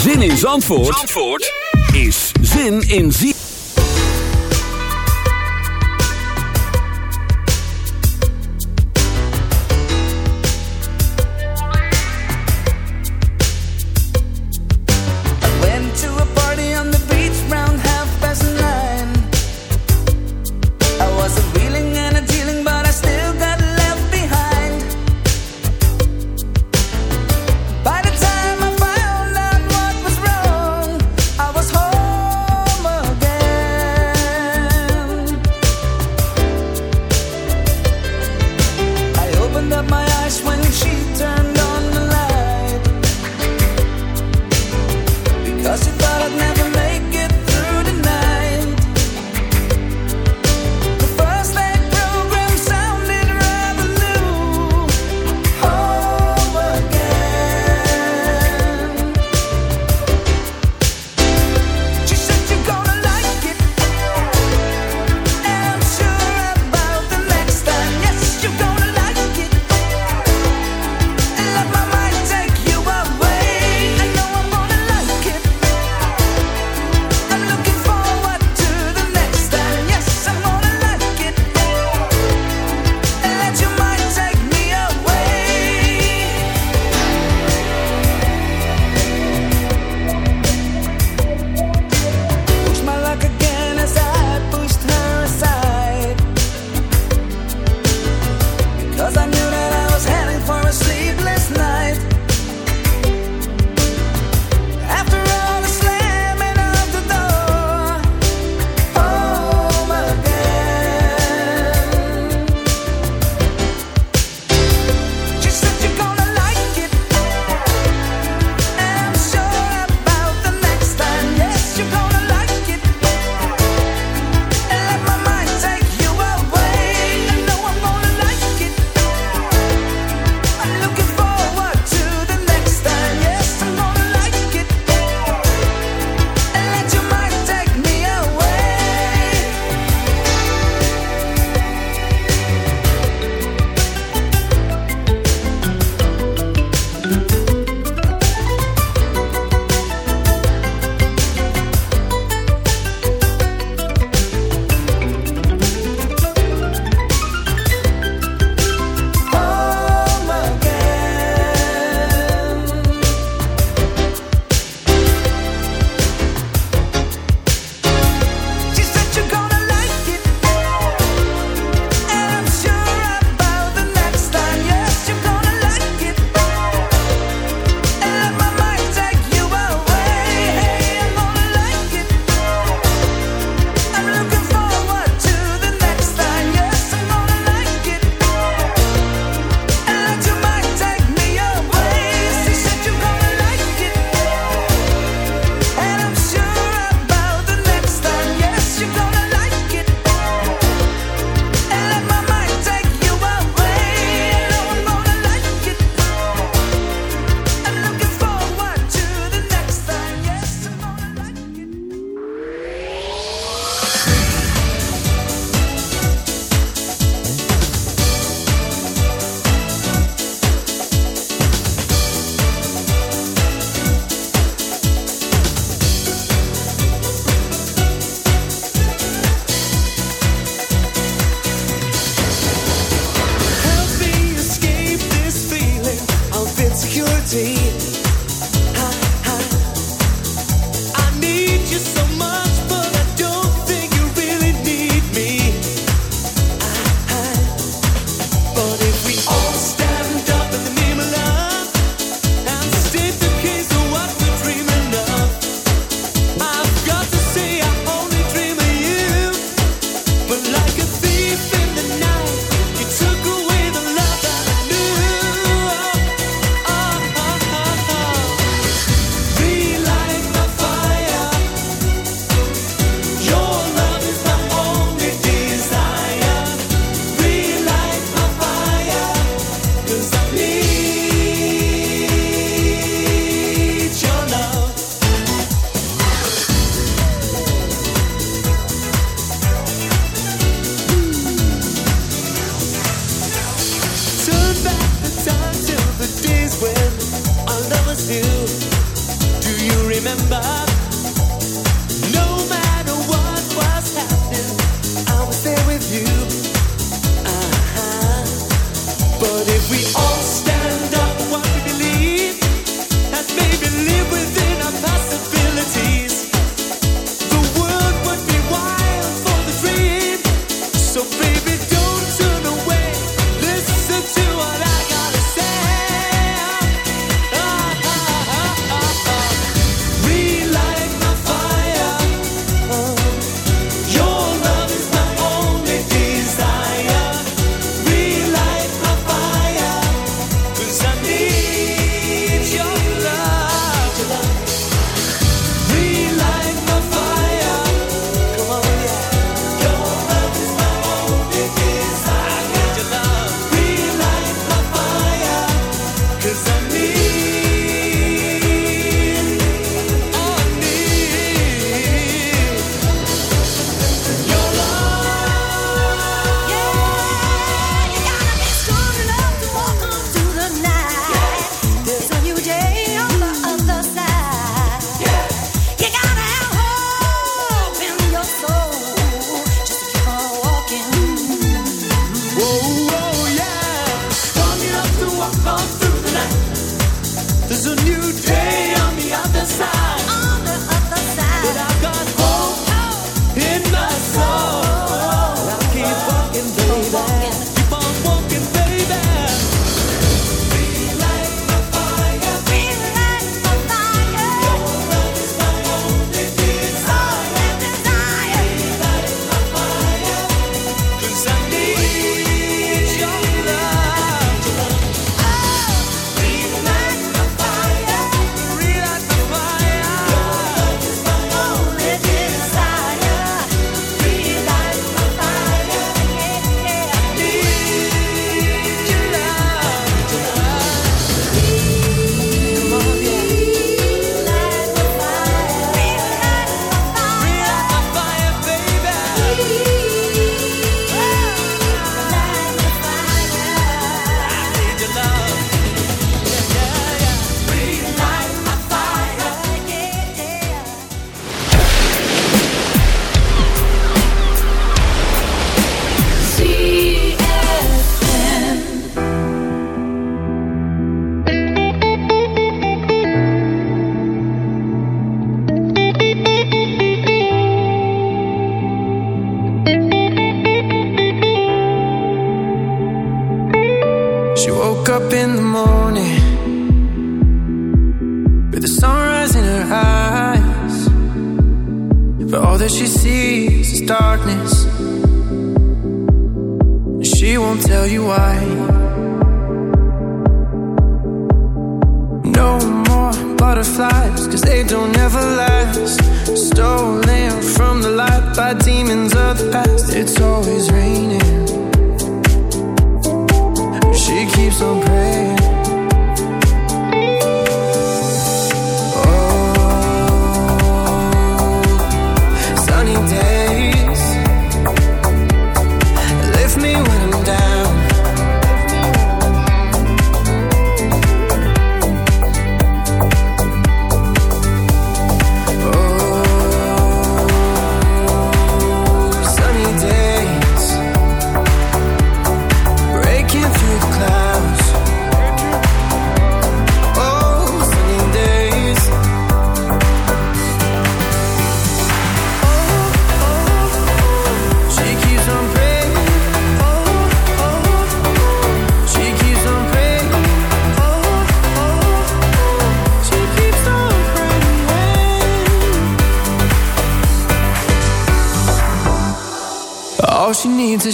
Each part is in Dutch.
Zin in Zandvoort, Zandvoort is zin in Zie.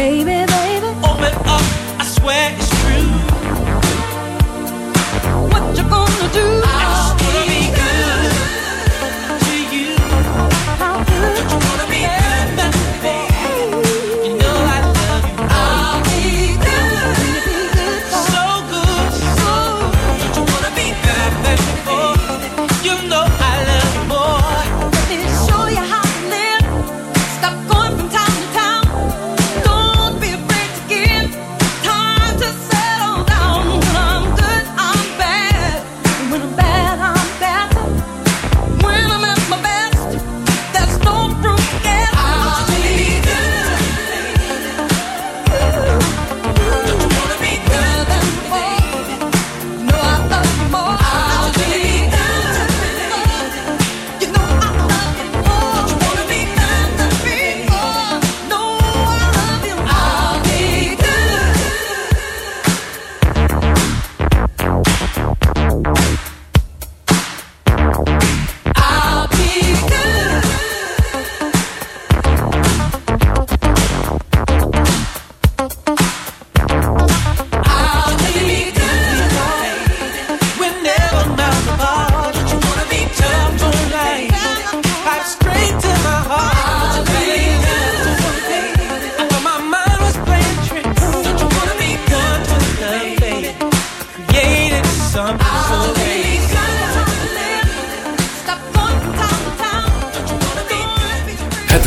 baby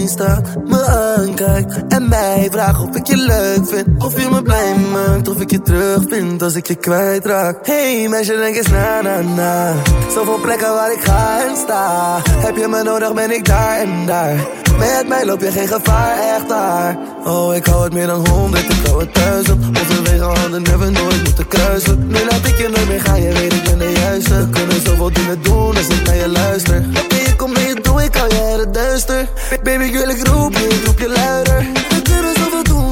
mij staat, me aankijkt en mij vraagt of ik je leuk vind. Of je me blij maakt, of ik je terug vind als ik je kwijtraak. Hey meisje, denk eens na, na, na. Zoveel plekken waar ik ga en sta. Heb je me nodig, ben ik daar en daar. Met mij loop je geen gevaar, echt daar. Oh, ik hou het meer dan honderd, ik hou het duizend. Onze wegen hadden never nooit moeten kruisen. Nu laat ik je nooit meer gaan, je weet ik ben de juiste. Kunnen zoveel dingen doen als ik naar je luister. Ik kom je toe, ik hou je het duister. Baby, ik wil ik roep je, roep je luider.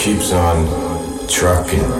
keeps on trucking.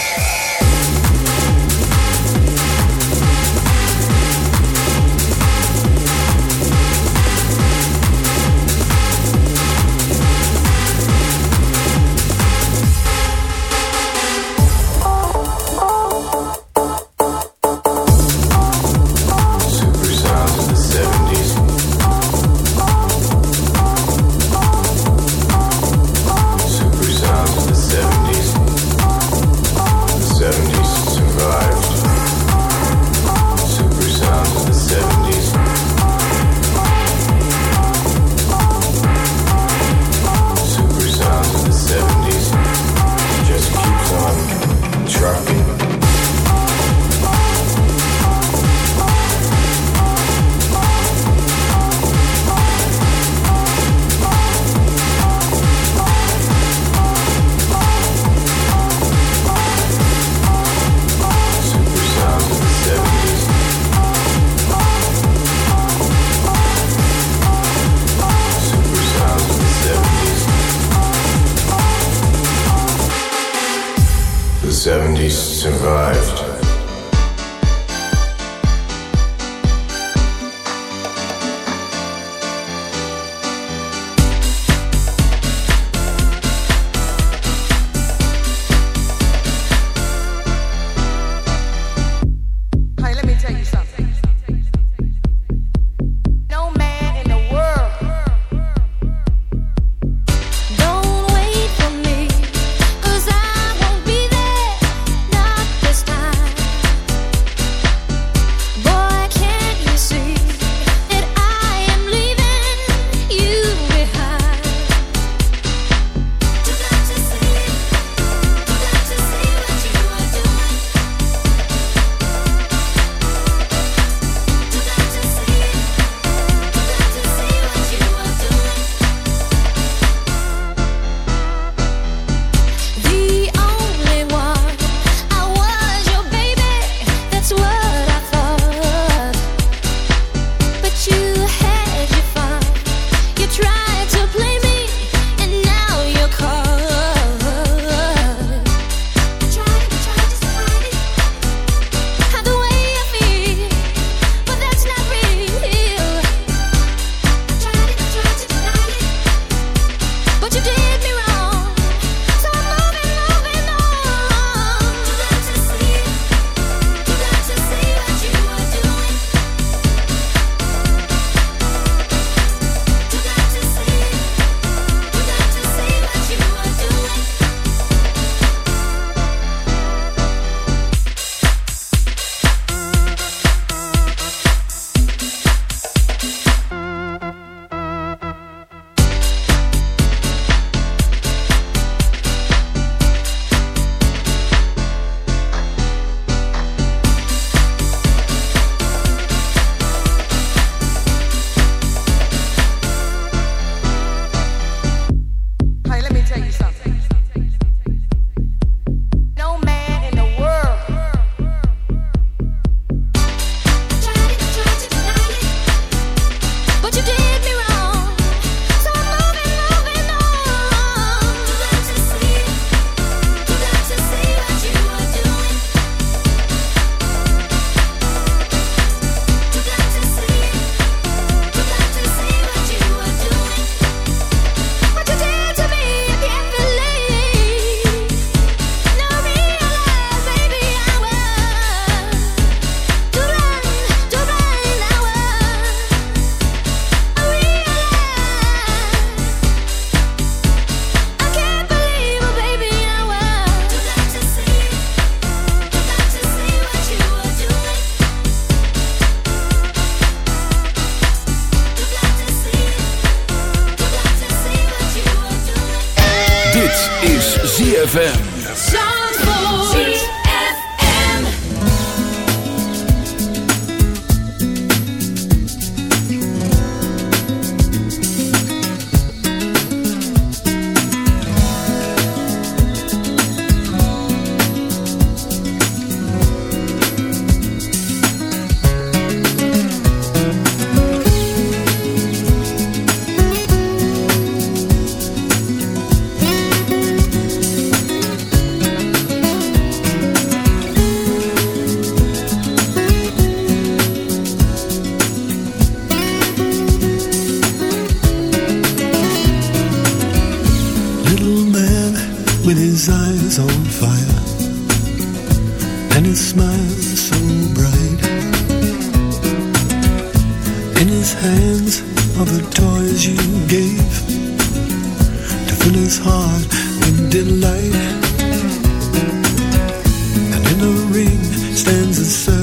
so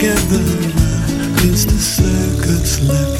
together, it's the circuits left.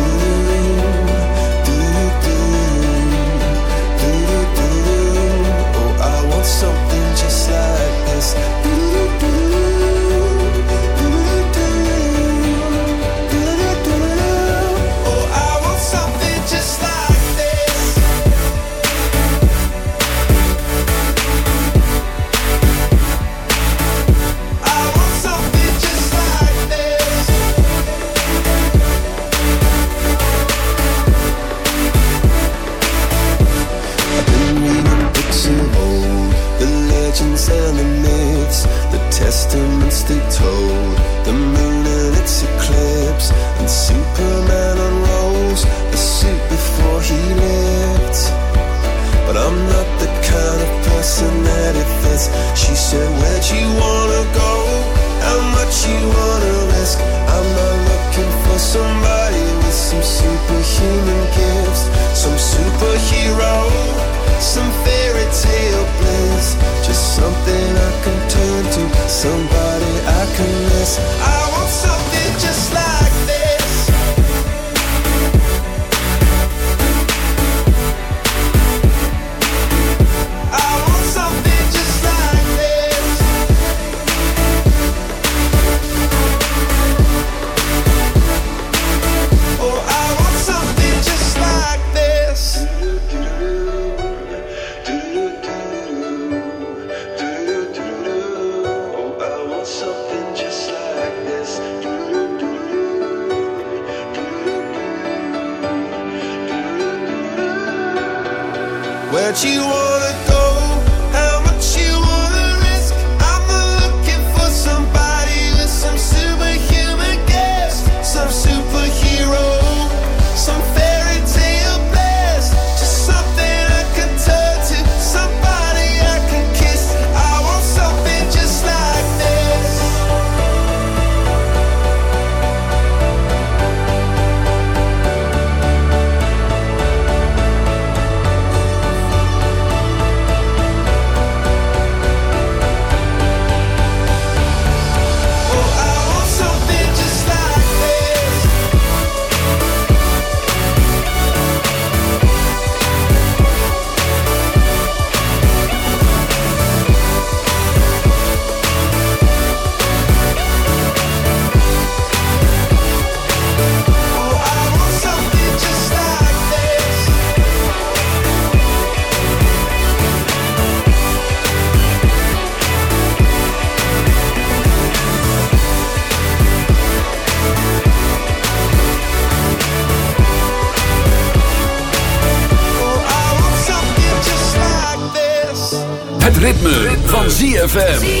ZFM.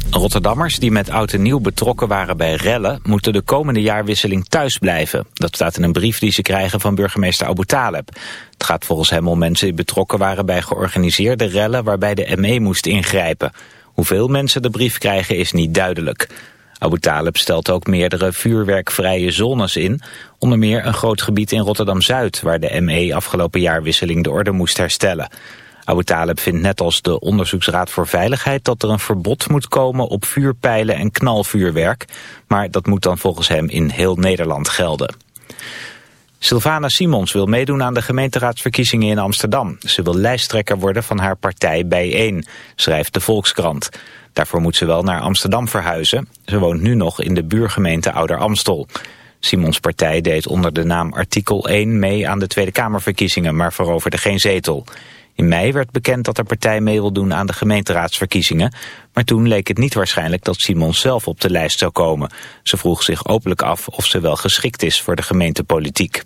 Rotterdammers die met oud en nieuw betrokken waren bij rellen... moeten de komende jaarwisseling thuis blijven. Dat staat in een brief die ze krijgen van burgemeester Abu Taleb. Het gaat volgens hem om mensen die betrokken waren bij georganiseerde rellen... waarbij de ME moest ingrijpen. Hoeveel mensen de brief krijgen is niet duidelijk. Abu Taleb stelt ook meerdere vuurwerkvrije zones in. Onder meer een groot gebied in Rotterdam-Zuid... waar de ME afgelopen jaarwisseling de orde moest herstellen. Abu Taleb vindt net als de Onderzoeksraad voor Veiligheid dat er een verbod moet komen op vuurpijlen en knalvuurwerk. Maar dat moet dan volgens hem in heel Nederland gelden. Sylvana Simons wil meedoen aan de gemeenteraadsverkiezingen in Amsterdam. Ze wil lijsttrekker worden van haar partij Bijeen, schrijft de Volkskrant. Daarvoor moet ze wel naar Amsterdam verhuizen. Ze woont nu nog in de buurgemeente Ouder Amstel. Simons partij deed onder de naam artikel 1 mee aan de Tweede Kamerverkiezingen, maar veroverde geen zetel. In mei werd bekend dat de partij mee wil doen aan de gemeenteraadsverkiezingen. Maar toen leek het niet waarschijnlijk dat Simons zelf op de lijst zou komen. Ze vroeg zich openlijk af of ze wel geschikt is voor de gemeentepolitiek.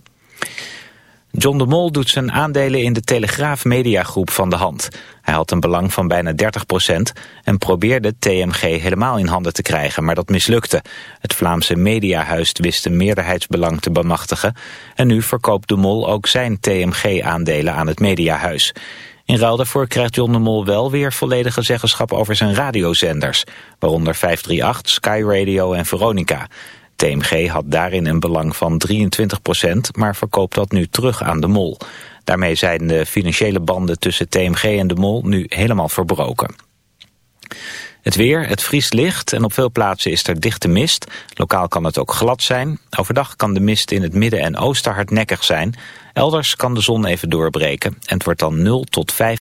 John de Mol doet zijn aandelen in de Telegraaf Mediagroep van de hand. Hij had een belang van bijna 30% en probeerde TMG helemaal in handen te krijgen, maar dat mislukte. Het Vlaamse Mediahuis wist een meerderheidsbelang te bemachtigen en nu verkoopt de Mol ook zijn TMG-aandelen aan het Mediahuis. In ruil daarvoor krijgt John de Mol wel weer volledige zeggenschap over zijn radiozenders, waaronder 538, Sky Radio en Veronica. TMG had daarin een belang van 23% maar verkoopt dat nu terug aan de mol. Daarmee zijn de financiële banden tussen TMG en de mol nu helemaal verbroken. Het weer, het vriest licht en op veel plaatsen is er dichte mist. Lokaal kan het ook glad zijn. Overdag kan de mist in het midden en oosten hardnekkig zijn. Elders kan de zon even doorbreken en het wordt dan 0 tot 5